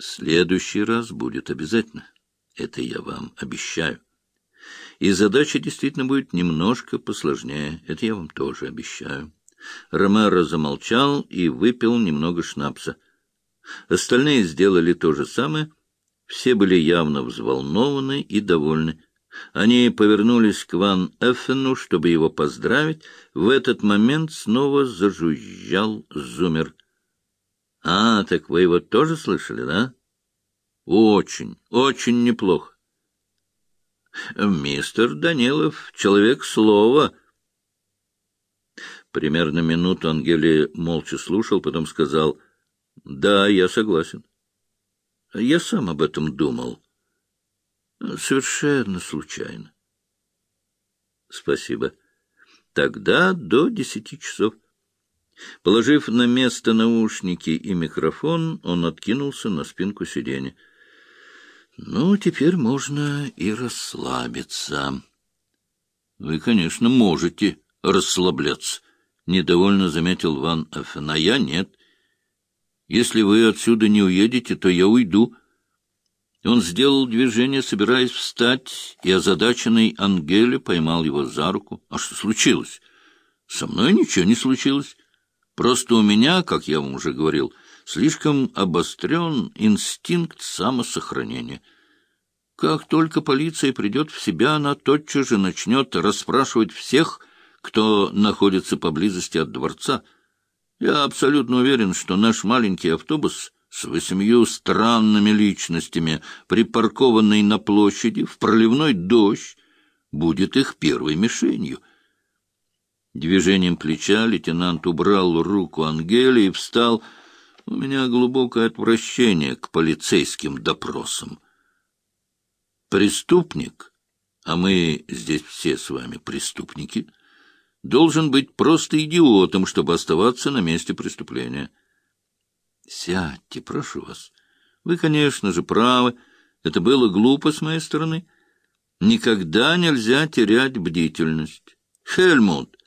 следующий раз будет обязательно. Это я вам обещаю. И задача действительно будет немножко посложнее. Это я вам тоже обещаю. Ромеро замолчал и выпил немного шнапса. Остальные сделали то же самое. Все были явно взволнованы и довольны. Они повернулись к Ван Эффену, чтобы его поздравить. В этот момент снова зажужжал зумер. — А, так вы его тоже слышали, да? — Очень, очень неплохо. — Мистер Данилов, человек слова. Примерно минуту Ангели молча слушал, потом сказал, — Да, я согласен. — Я сам об этом думал. — Совершенно случайно. Спасибо. Тогда до десяти часов. Положив на место наушники и микрофон, он откинулся на спинку сиденья. Ну, теперь можно и расслабиться. Вы, конечно, можете расслабляться, — недовольно заметил Ван Эффен, — а я нет. Если вы отсюда не уедете, то я уйду. Он сделал движение, собираясь встать, и озадаченный Ангеле поймал его за руку. — А что случилось? — Со мной ничего не случилось. Просто у меня, как я вам уже говорил, слишком обострен инстинкт самосохранения. Как только полиция придет в себя, она тотчас же начнет расспрашивать всех, кто находится поблизости от дворца. Я абсолютно уверен, что наш маленький автобус — с восемью странными личностями, припаркованный на площади в проливной дождь, будет их первой мишенью. Движением плеча лейтенант убрал руку Ангели и встал. У меня глубокое отвращение к полицейским допросам. Преступник, а мы здесь все с вами преступники, должен быть просто идиотом, чтобы оставаться на месте преступления. Сядьте, прошу вас. Вы, конечно же, правы. Это было глупо с моей стороны. Никогда нельзя терять бдительность. Хельмут.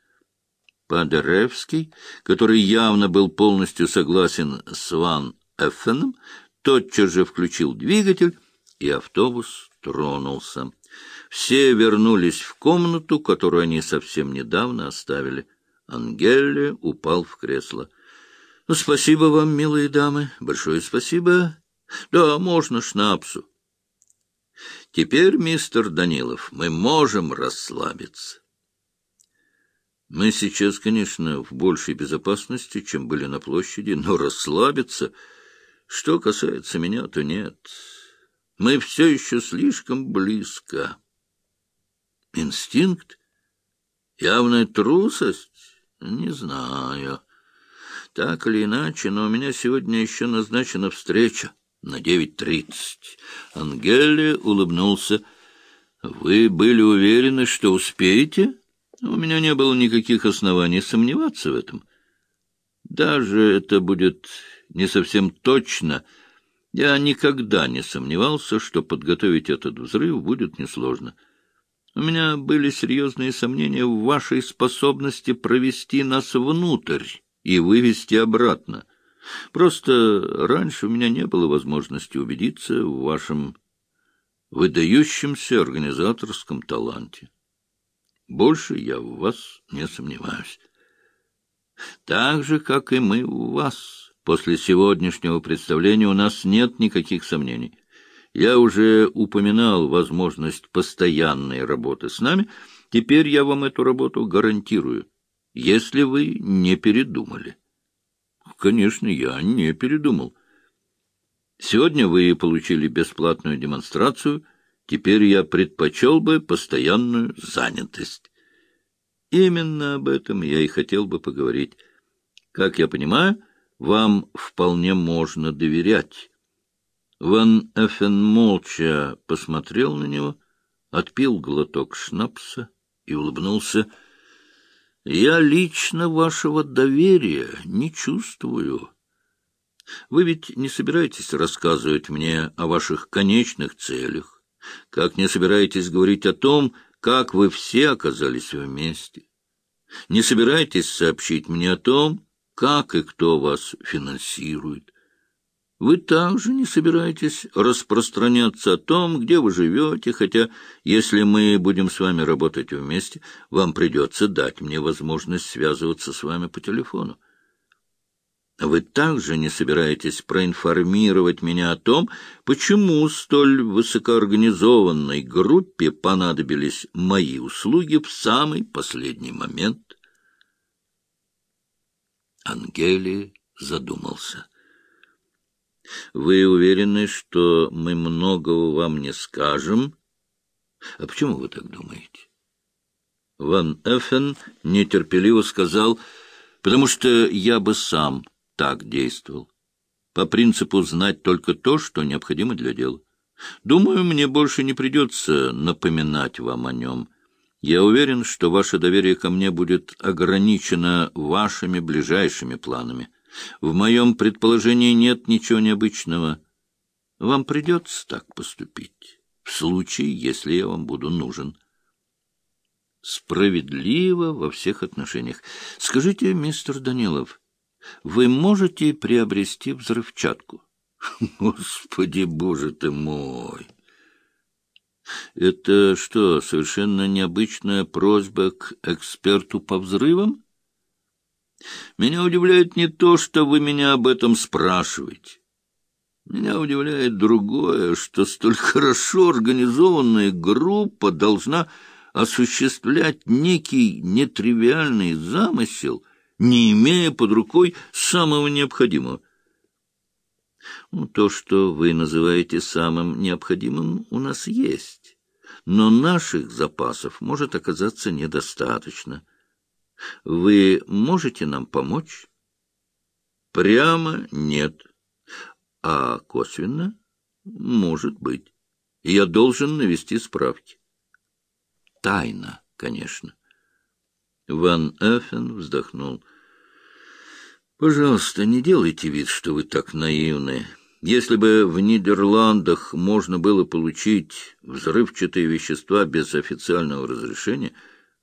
Падеревский, который явно был полностью согласен с Ван Эффеном, тотчас же включил двигатель, и автобус тронулся. Все вернулись в комнату, которую они совсем недавно оставили. Ангеле упал в кресло. Ну, спасибо вам, милые дамы, большое спасибо. Да, можно шнапсу. Теперь, мистер Данилов, мы можем расслабиться. Мы сейчас, конечно, в большей безопасности, чем были на площади, но расслабиться, что касается меня, то нет. Мы все еще слишком близко. Инстинкт? Явная трусость? Не знаю. Так или иначе, но у меня сегодня еще назначена встреча на девять тридцать. Ангеле улыбнулся. Вы были уверены, что успеете? У меня не было никаких оснований сомневаться в этом. Даже это будет не совсем точно. Я никогда не сомневался, что подготовить этот взрыв будет несложно. У меня были серьезные сомнения в вашей способности провести нас внутрь и вывести обратно. Просто раньше у меня не было возможности убедиться в вашем выдающемся организаторском таланте. Больше я в вас не сомневаюсь. Так же, как и мы в вас. После сегодняшнего представления у нас нет никаких сомнений. Я уже упоминал возможность постоянной работы с нами. Теперь я вам эту работу гарантирую если вы не передумали. Конечно, я не передумал. Сегодня вы получили бесплатную демонстрацию, теперь я предпочел бы постоянную занятость. Именно об этом я и хотел бы поговорить. Как я понимаю, вам вполне можно доверять. Ван Эффен молча посмотрел на него, отпил глоток шнапса и улыбнулся — я лично вашего доверия не чувствую. Вы ведь не собираетесь рассказывать мне о ваших конечных целях, как не собираетесь говорить о том, как вы все оказались вместе. Не собираетесь сообщить мне о том, как и кто вас финансирует. Вы также не собираетесь распространяться о том, где вы живете, хотя, если мы будем с вами работать вместе, вам придется дать мне возможность связываться с вами по телефону. Вы также не собираетесь проинформировать меня о том, почему столь высокоорганизованной группе понадобились мои услуги в самый последний момент. Ангели задумался. Вы уверены, что мы многого вам не скажем? А почему вы так думаете? Ван Эффен нетерпеливо сказал, потому что я бы сам так действовал. По принципу знать только то, что необходимо для дела. Думаю, мне больше не придется напоминать вам о нем. Я уверен, что ваше доверие ко мне будет ограничено вашими ближайшими планами. В моем предположении нет ничего необычного. Вам придется так поступить, в случае, если я вам буду нужен. Справедливо во всех отношениях. Скажите, мистер Данилов, вы можете приобрести взрывчатку? Господи, боже ты мой! Это что, совершенно необычная просьба к эксперту по взрывам? Меня удивляет не то, что вы меня об этом спрашиваете. Меня удивляет другое, что столь хорошо организованная группа должна осуществлять некий нетривиальный замысел — не имея под рукой самого необходимого. Ну, то, что вы называете самым необходимым, у нас есть, но наших запасов может оказаться недостаточно. Вы можете нам помочь? Прямо нет, а косвенно может быть. Я должен навести справки. Тайна, конечно. Ван Эффен вздохнул. Пожалуйста, не делайте вид, что вы так наивны. Если бы в Нидерландах можно было получить взрывчатые вещества без официального разрешения,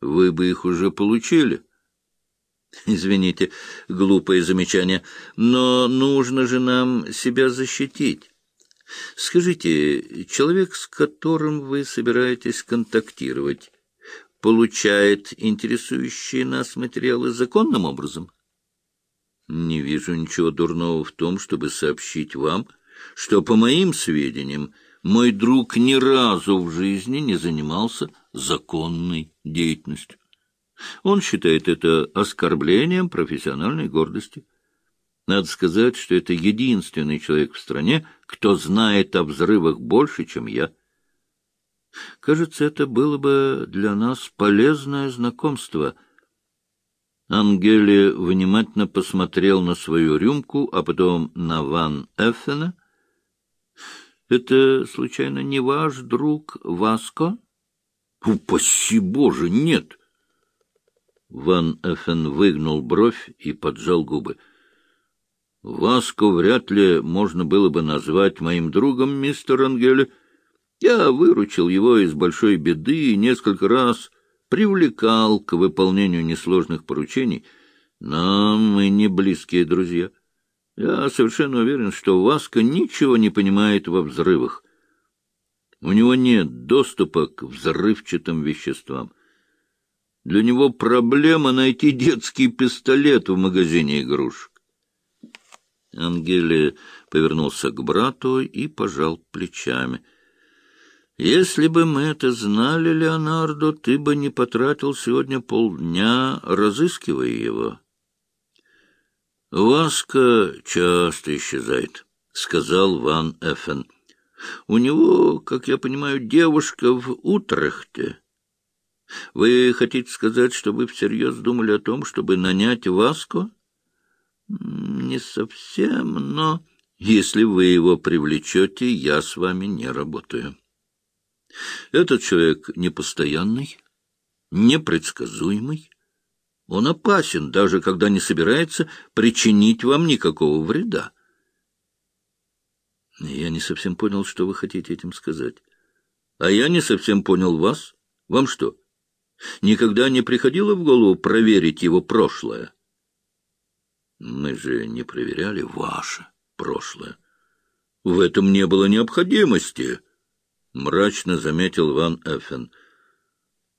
вы бы их уже получили. Извините, глупое замечание, но нужно же нам себя защитить. Скажите, человек, с которым вы собираетесь контактировать, получает интересующие нас материалы законным образом? — не вижу ничего дурного в том, чтобы сообщить вам, что, по моим сведениям, мой друг ни разу в жизни не занимался законной деятельностью. Он считает это оскорблением профессиональной гордости. Надо сказать, что это единственный человек в стране, кто знает о взрывах больше, чем я. Кажется, это было бы для нас полезное знакомство — Ангели внимательно посмотрел на свою рюмку, а потом на Ван Эффена. — Это, случайно, не ваш друг Васко? — Упаси Боже, нет! Ван Эффен выгнул бровь и поджал губы. — Васко вряд ли можно было бы назвать моим другом, мистер Ангели. Я выручил его из большой беды и несколько раз привлекал к выполнению несложных поручений, но мы не близкие друзья. Я совершенно уверен, что Васка ничего не понимает во взрывах. У него нет доступа к взрывчатым веществам. Для него проблема найти детский пистолет в магазине игрушек. Ангелия повернулся к брату и пожал плечами — если бы мы это знали, Леонардо, ты бы не потратил сегодня полдня, разыскивая его. Васка часто исчезает, — сказал Ван Эффен. У него, как я понимаю, девушка в Утрехте. Вы хотите сказать, что вы всерьез думали о том, чтобы нанять Васку? Не совсем, но если вы его привлечете, я с вами не работаю. Этот человек непостоянный, непредсказуемый. Он опасен, даже когда не собирается причинить вам никакого вреда. Я не совсем понял, что вы хотите этим сказать. А я не совсем понял вас. Вам что, никогда не приходило в голову проверить его прошлое? Мы же не проверяли ваше прошлое. в этом не было необходимости, — мрачно заметил Ван Эффен.